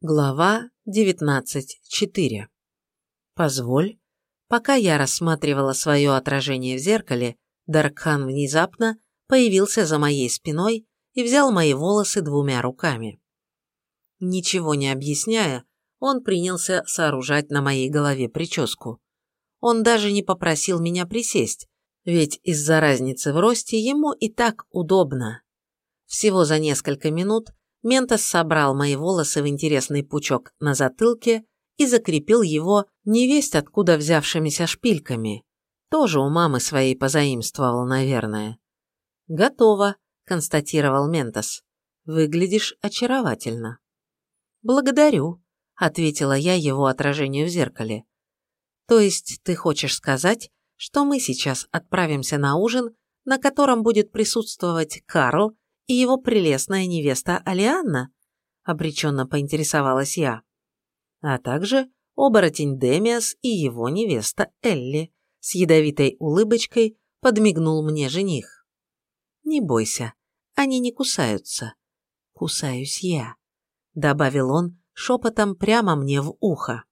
Глава 19.4 Позволь, пока я рассматривала свое отражение в зеркале, Даркхан внезапно появился за моей спиной и взял мои волосы двумя руками. Ничего не объясняя, он принялся сооружать на моей голове прическу. Он даже не попросил меня присесть, ведь из-за разницы в росте ему и так удобно. Всего за несколько минут Ментос собрал мои волосы в интересный пучок на затылке и закрепил его невесть откуда взявшимися шпильками. Тоже у мамы своей позаимствовал, наверное. «Готово», – констатировал Ментос. «Выглядишь очаровательно». «Благодарю», – ответила я его отражению в зеркале. «То есть ты хочешь сказать, что мы сейчас отправимся на ужин, на котором будет присутствовать Карл и его прелестная невеста Алианна?» – обреченно поинтересовалась я. А также оборотень Демиас и его невеста Элли с ядовитой улыбочкой подмигнул мне жених. «Не бойся, они не кусаются. Кусаюсь я», – добавил он шепотом прямо мне в ухо.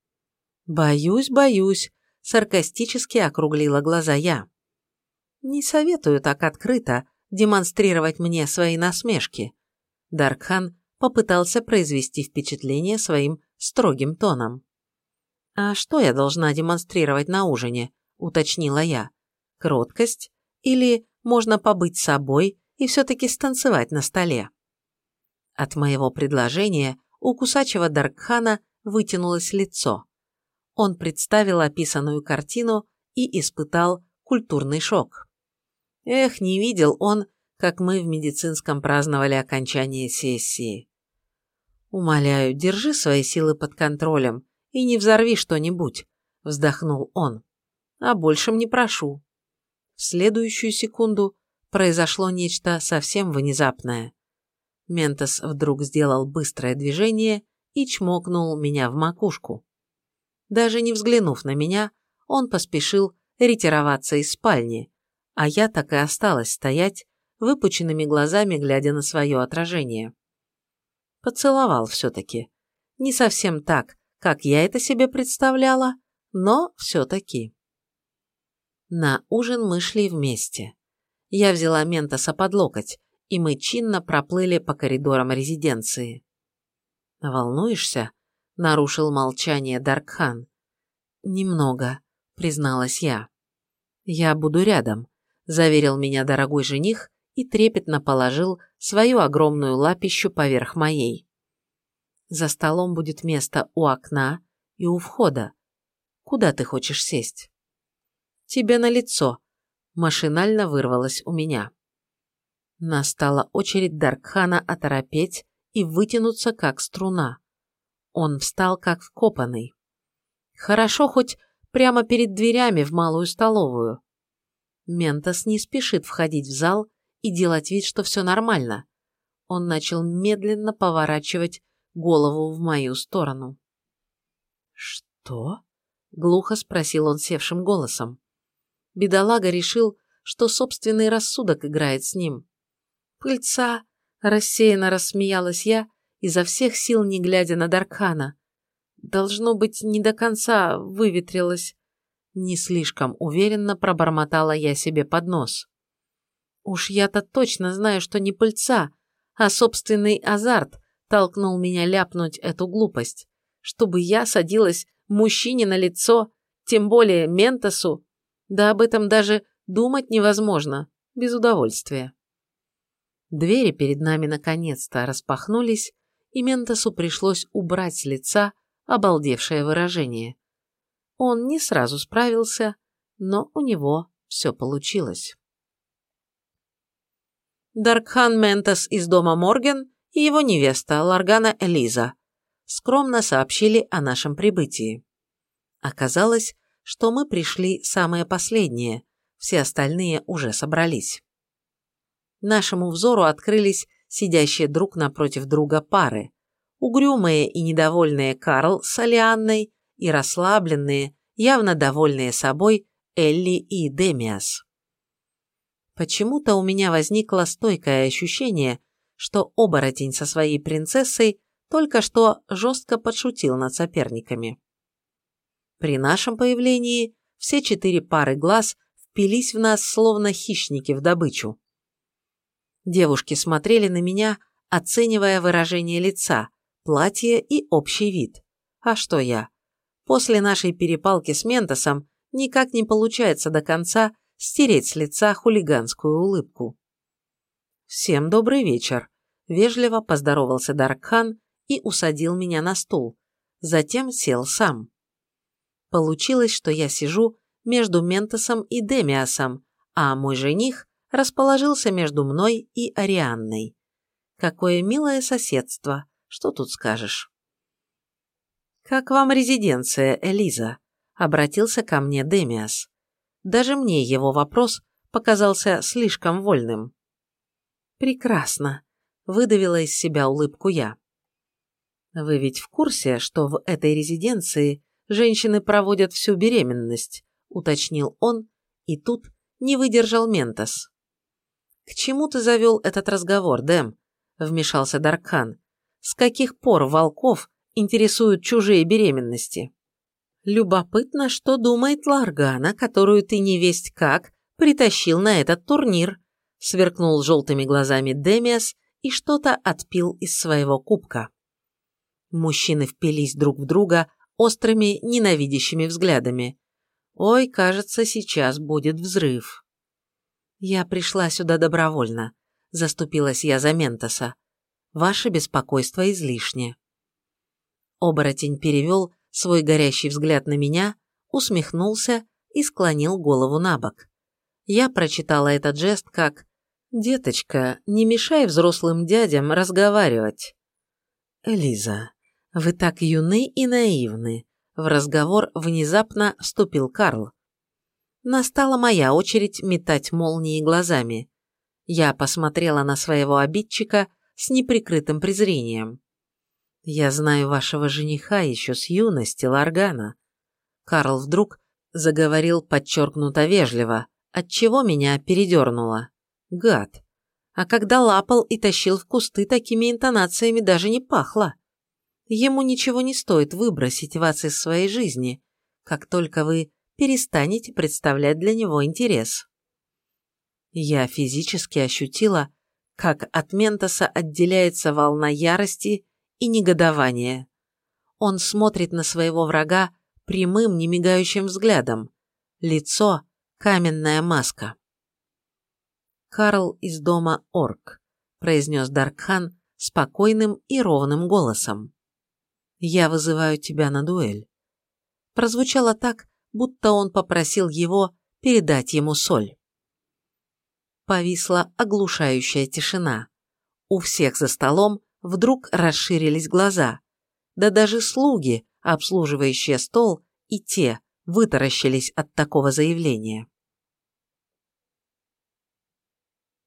«Боюсь, боюсь», – саркастически округлила глаза я. «Не советую так открыто демонстрировать мне свои насмешки. Даркхан попытался произвести впечатление своим строгим тоном. «А что я должна демонстрировать на ужине?» – уточнила я. «Кроткость? Или можно побыть собой и все-таки станцевать на столе?» От моего предложения у кусачего Даркхана вытянулось лицо. Он представил описанную картину и испытал культурный шок. Эх, не видел он, как мы в медицинском праздновали окончание сессии. «Умоляю, держи свои силы под контролем и не взорви что-нибудь», – вздохнул он. «А большем не прошу». В следующую секунду произошло нечто совсем внезапное. Ментос вдруг сделал быстрое движение и чмокнул меня в макушку. Даже не взглянув на меня, он поспешил ретироваться из спальни, а я так и осталась стоять, выпученными глазами глядя на свое отражение. Поцеловал все-таки. Не совсем так, как я это себе представляла, но все-таки. На ужин мы шли вместе. Я взяла Ментоса под локоть, и мы чинно проплыли по коридорам резиденции. «Волнуешься?» – нарушил молчание Даркхан. «Немного», – призналась я. «Я буду рядом», заверил меня дорогой жених и трепетно положил свою огромную лапищу поверх моей. За столом будет место у окна и у входа. Куда ты хочешь сесть? Тебе на лицо. Машинально вырвалось у меня. Настала очередь Даркхана оторопеть и вытянуться, как струна. Он встал, как вкопанный. Хорошо хоть прямо перед дверями в малую столовую. Ментос не спешит входить в зал и делать вид, что все нормально. Он начал медленно поворачивать голову в мою сторону. «Что?» – глухо спросил он севшим голосом. Бедолага решил, что собственный рассудок играет с ним. «Пыльца!» – рассеянно рассмеялась я, изо всех сил не глядя на Даркхана. «Должно быть, не до конца выветрилась. Не слишком уверенно пробормотала я себе под нос. Уж я-то точно знаю, что не пыльца, а собственный азарт толкнул меня ляпнуть эту глупость, чтобы я садилась мужчине на лицо, тем более Ментосу, да об этом даже думать невозможно, без удовольствия. Двери перед нами наконец-то распахнулись, и Ментосу пришлось убрать с лица обалдевшее выражение. Он не сразу справился, но у него все получилось. Даркхан Ментос из дома Морген и его невеста Ларгана Элиза скромно сообщили о нашем прибытии. Оказалось, что мы пришли самые последние, все остальные уже собрались. Нашему взору открылись сидящие друг напротив друга пары, угрюмые и недовольные Карл с Алианной и расслабленные, явно довольные собой Элли и Демиас. Почему-то у меня возникло стойкое ощущение, что оборотень со своей принцессой только что жестко подшутил над соперниками. При нашем появлении все четыре пары глаз впились в нас, словно хищники в добычу. Девушки смотрели на меня, оценивая выражение лица, платье и общий вид. А что я? После нашей перепалки с Ментосом никак не получается до конца стереть с лица хулиганскую улыбку. «Всем добрый вечер», – вежливо поздоровался Даркхан и усадил меня на стул. Затем сел сам. Получилось, что я сижу между Ментосом и Демиасом, а мой жених расположился между мной и Арианной. Какое милое соседство, что тут скажешь? «Как вам резиденция, Элиза?» – обратился ко мне Демиас. Даже мне его вопрос показался слишком вольным. «Прекрасно», – выдавила из себя улыбку я. «Вы ведь в курсе, что в этой резиденции женщины проводят всю беременность?» – уточнил он, и тут не выдержал Ментос. «К чему ты завел этот разговор, Дэм?» – вмешался Даркхан. «С каких пор волков интересуют чужие беременности?» «Любопытно, что думает Ларгана, которую ты не весть как притащил на этот турнир», – сверкнул желтыми глазами Демиас и что-то отпил из своего кубка. Мужчины впились друг в друга острыми, ненавидящими взглядами. «Ой, кажется, сейчас будет взрыв». «Я пришла сюда добровольно», – заступилась я за Ментоса. «Ваше беспокойство излишне». Оборотень перевел свой горящий взгляд на меня, усмехнулся и склонил голову на бок. Я прочитала этот жест как «Деточка, не мешай взрослым дядям разговаривать». «Элиза, вы так юны и наивны», – в разговор внезапно вступил Карл. Настала моя очередь метать молнии глазами. Я посмотрела на своего обидчика с неприкрытым презрением. «Я знаю вашего жениха еще с юности, Ларгана». Карл вдруг заговорил подчеркнуто вежливо, отчего меня передернуло. Гад. А когда лапал и тащил в кусты, такими интонациями даже не пахло. Ему ничего не стоит выбросить вас из своей жизни, как только вы перестанете представлять для него интерес. Я физически ощутила, как от Ментоса отделяется волна ярости и негодования. Он смотрит на своего врага прямым, немигающим взглядом. Лицо – каменная маска. «Карл из дома Орк», – произнес Даркхан спокойным и ровным голосом. «Я вызываю тебя на дуэль». Прозвучало так, будто он попросил его передать ему соль. Повисла оглушающая тишина. У всех за столом вдруг расширились глаза. Да даже слуги, обслуживающие стол, и те вытаращились от такого заявления.